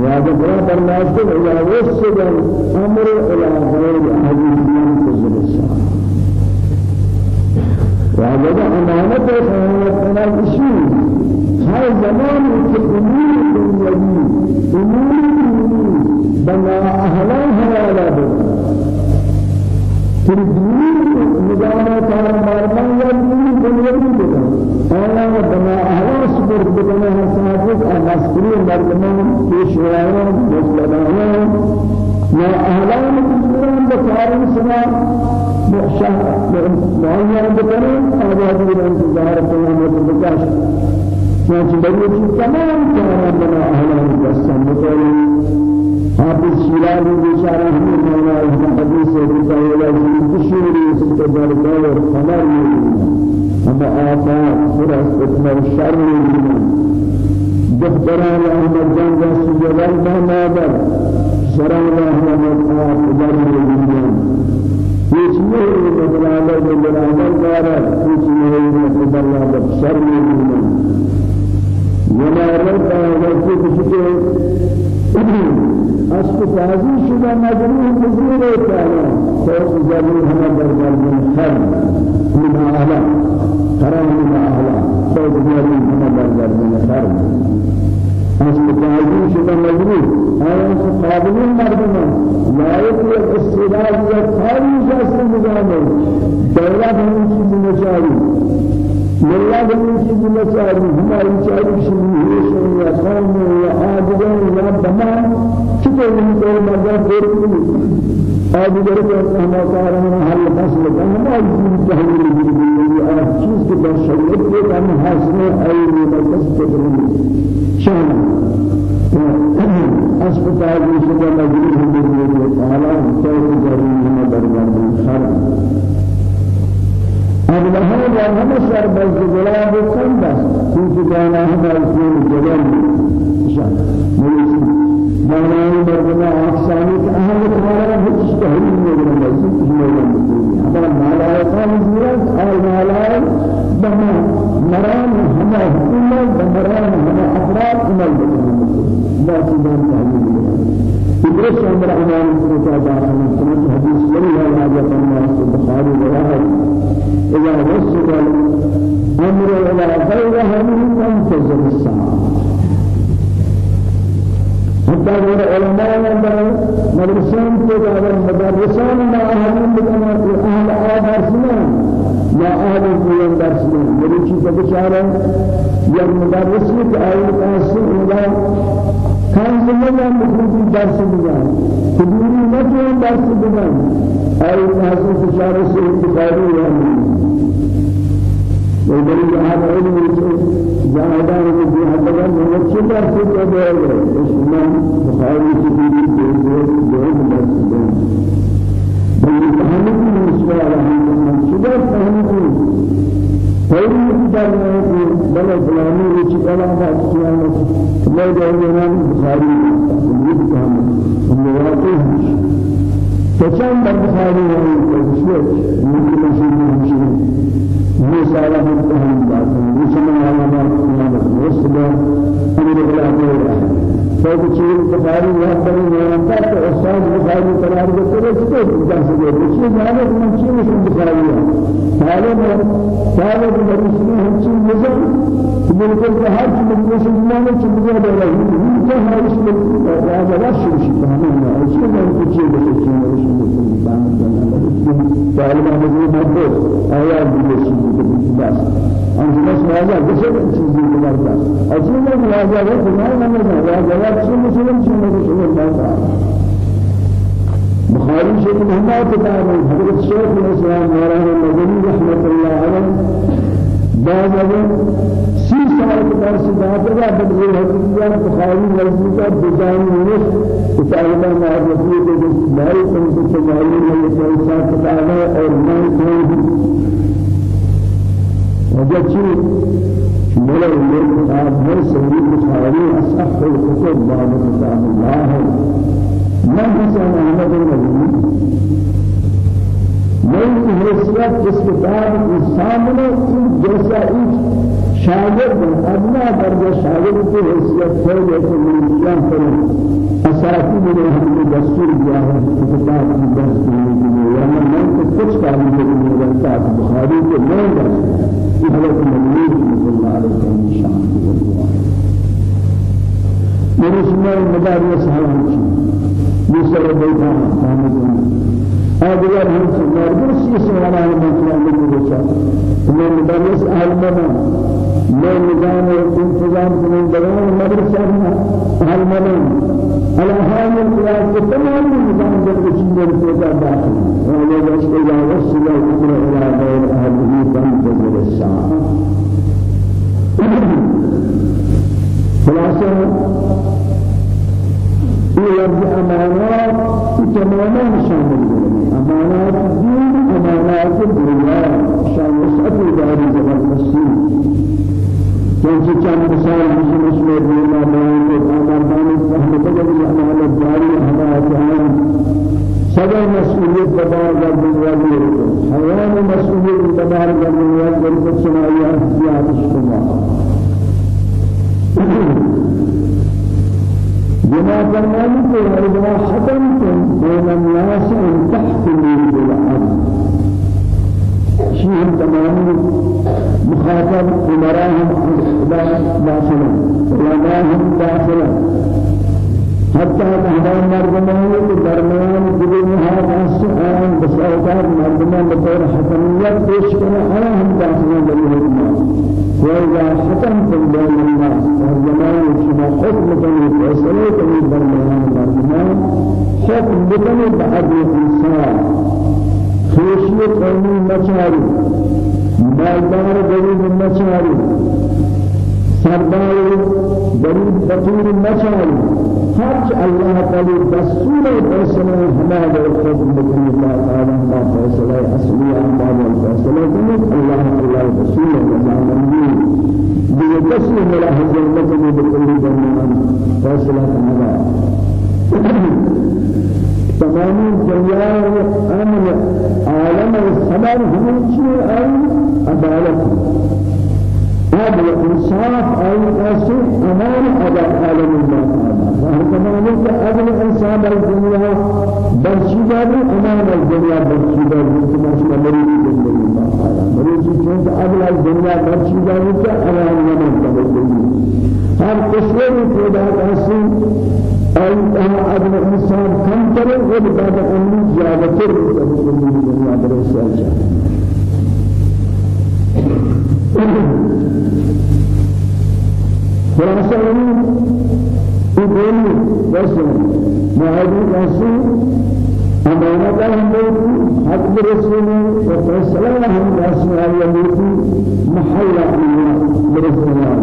وعدہ کرا برداشت إلى وسد الامر إلى غير حديث تزل الساعة وعدہ امانت خیانتنا اشی ہر زمان کے أمور دنیاوی أمور بنا أهلا حوالا بنا پھر دین نظام کار مارمان یا دین دنیاوی بکن آیا بنا احلا سپرد بکن ہے صاحب المسکری مردمان پیشوایان مسلمان یا احلام کسران بکارن سنا معين بکنیم آزادی را انتظار قیامت بکش چنانچه بریتی تمام کاران بنا اهلان دستان بکنیم حافظ شیرازی بیچارہ ہمیں مولا احمد حدیث بتایا ہے کشمیری اس کے درگاہ اور خبر میں ہم آفات فرس فتنہ شر میں دختران احمد جان دست جلال ما مادر سران احمد آف در نہیں بدلانا دارا هیچ نہیں بدلانا بشر نہیں ولا رد على كل أسف تعزي شبه مجروح مزور تعالى فوق جميع هما درجة من خير من أعلى كرام من أعلى فوق جميع هما درجة من خير تعزي شبه مجروح آية قابلين مردمان لائق الاستعداد یا خالی جسد مجامل دولت ہمیں چیز نچاری ملا ہمیں چیز نچاری ہماری چاری شمیه شمیه یا قوم یا آدگر یا بمان چطور ان کو مدد دیتی آدگر کو ہم کاران حل فصل کا ہماری چیز تحلیل بھی ہے چیز کے بشریت کے ہم حاصل ہے ای مقصد شان أسبت هذه شبه مجرد بالله تعالى سيد جريمة درجة الخير أبدا هذا هم شر بس جلاب كم بس كنت جانا هم اسمه جلال. شان مليس جانا برنا أحساني أهل كمالا هيش تهريب من المسجد من المسجد هذا مالا يقام زيران أهل مالا بما مرام هم حكومة بمرام هم أفراد بكم لا تدان تعليم إدرس عمر أمان سنة دارا من سنة حديث يلي هذا فرمان البخاري وراء إذا وصل الأمر إلى غيرها من تنتظر الساعة. حتى غير علماء من مدرسان كذا مدرسان ما أهل بدنا أهل آدار ما أهل كلام درسنا. يريد شيء بشارة؟ يا مدرسين كأي كاسين إلى كان زمان مخلوق درس بجان كبيري ما كان درس بجان أي كاسين بشارة سيد بخاري يعني وبري هذا علم جاهدان في هذا من كل درس كبير اسمه بخاري كبيري كبير كبير درس بجان بل فهمت من سؤال هذا شده فهمت فإن كتابنا بل فلاني وشي كلام فاسيان لا جاءنا بخاري كلام المواقف فكان بخاري وشيء ممكن يصير شيء مسألة متهم بعد مسمى على ما أمر الله فوق چیز بخاری یاد کریں میں نے تو استاد بخاری قرار اس کو جان سے دے اس جانے من چیز بخاری ہے۔ میں سالے میں مسلم ہم چیز بالکل کہ ہر چیز مسلمان نے چیز دے رہا ہے کہ ہر اس میں راجا راش شي فهمنا اس کو میں چیز دے چیز اس میں بان کرنا سالے میں مجھے آیات بھی چیز بس أنت بس راجع بسر چیزی کنار دار اصلی من راجع ہے کنار نہ راجع ہے چیز مسلم چیز مسلم بات بخاری شیخ محمد کتاب حضرت شیخ الاسلام مولانا مدنی رحمت الله علیه بعد از سی سال کے درس داتا ہے بدل حقیقت بخاری نزدیک بجان نیش کتاب معرفی کے بارے میں کچھ معلوم ہے کہ کتاب ہے اور میں کوئی بعد كتاب الله ما حسن أحمد المدني من حیثیت جس کتاب سامنے جیسا ایک شاگرد ادنا درجہ شاگرد کی حیثیت ہے جیسے من کیا کریں اساسی میں ہم نے دستور دیا ہے کتاب کی درس کرنے کے لیے یعنی میں تو کچھ کام کے لیے بخاری کے میں درس حضرت مولود صلى الله عليه وسلم شان من اسمه المدارس هذا يسر بيتا حامد هذا هم يسر على المكان اللي بيشا من مدارس أهل منا من نظام الانتظام من أهل منا على هذا القياس تمام النظام الذي يشمل داخل وهذا يشمل وصل الأمر إلى غير أهله تنتظر الساعة خلاصة يرجع أمانات تماما شامل. أمانات الدين أمانات الدنيا شامل سأتي داري زبر چونچہ چند مثال مجھے مشہور دینا بیان کے آمردان فهم تجد هما أتعان صدر مسؤولية تبار قرد الوالي حيوان مسؤولية تبار قرد الوالي قرد سمائية احتياط الشماء بما فرماني کہ اذا حكمتم بين الناس أن تحكموا بالعدل. شيء تمام مخاطب أمراهم داخلا علماءهم داخلا حتى تهدان مردمان درمیان دلین هذا السؤال بسألتان مردمان بطور حكمية پیش کنا أنا هم داخلا دلیل حكمتم بين الناس والزمان شما حكم كني فيصلوا كني درمیان مردمان حكم بكني بعد الإنسان. خوشی قومی مچاری مالدار غریب مچاری سردار غریب فقیر مچاری هرچ الله تعالی دستور فیصله ہمارے خود بکری اللہ تعالی ما فیصله اصلی اعمال فیصله کنید الله الله رسول الله بيتسلم له جنة بكل جنة فیصله ہمارا تمام دنیا امن عالم الصبر هم شيء أي عدالت. عدل انصاف أي أسر أمان على عالم الله تمام عدل انصاف الدنيا بل شيء أمان الدنيا بل شيء كما مريض الدنيا الله مريض شيء عدل الدنيا بل شيء أمان الدنيا هر قصور پیدا کرسی أي أنا عدل الإنسان كم ترى وبعد أن زيادة ترى من الدنيا برسالة خلاصة يقول بس ما هذه قصة أمانة هم حق برسول وفصلنا هم رسول الله محل برسول الله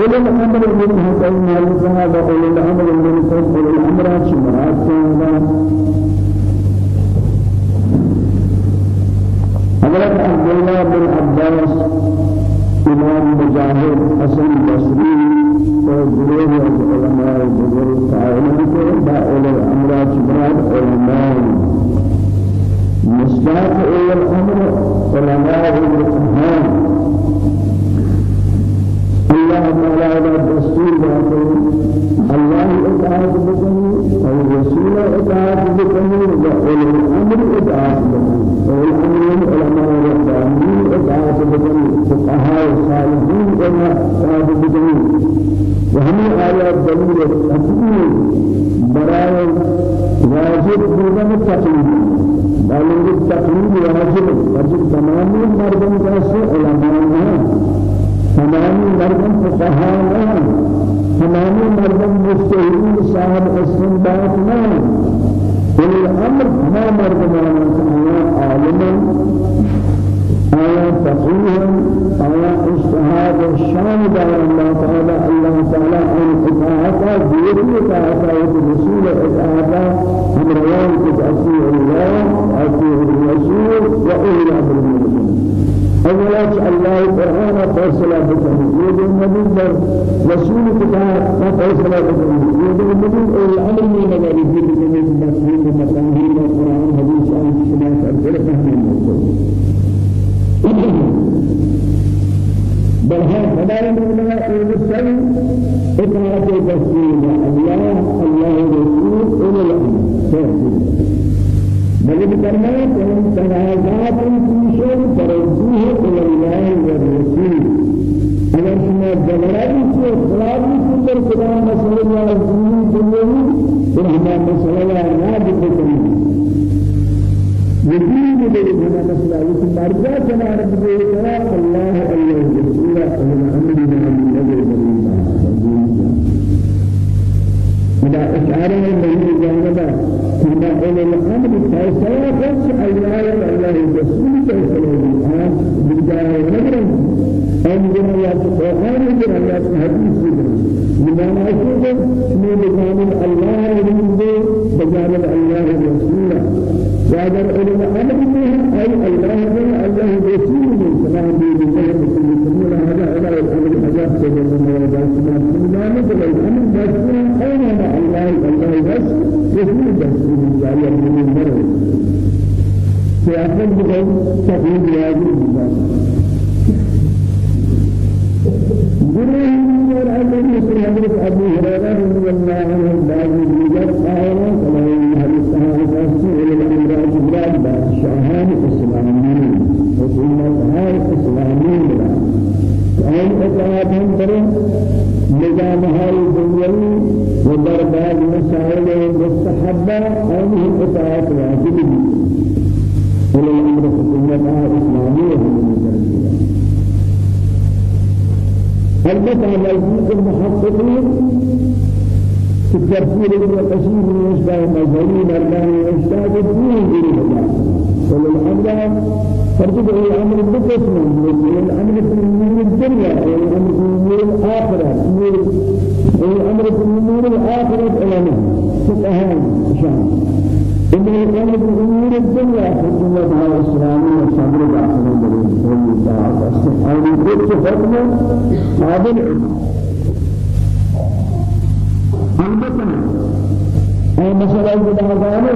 أولي الأمر منه قول مالك أولي الأمر منه قول الأمر شمرات كان حضرت عبد الله بن عباس إمام مجاهد حسن بصري وجلوه العلماء البزرگ قائلين با أولي الأمر شمرات علماء. مصداق أولي الأمر علماء الفقهاء الله تعالى دستور داخل الله اطاعت بکنی اور رسول اطاعت بکنی وأولي الأمر اطاعت بکنی أولي الأمر علماء ربانيين اطاعت بکنی فقهاء صالحين اطاعت بکنی وهمي آيات دليل حكيم براء واجب بودن التقليد بل التقليد واجب واجب تمام مردم كاسه علماء تمام مردم فقهاء نه تمام مردم مجتهدین صاحب استنباط نه این الامر ما مردمان آیا عالما آیا فقيه آیا اجتهاد الشان دار الله تعالى الله تعالى آن اطاعت غير اطاعت رسول اطاعت امريان تأتي الله اولا الله قرآن فیصلہ بکنی یہ جو نبی در رسول کتاب فیصلہ بکنی یہ جو نبی الامر میں نگاری بھی بکنی مسلم مسلمین قرآن حدیث آن سنا کر فهمین بل هذا خدای مولا الرسل اطاعت تسلیم أي مسألة بدها قالوا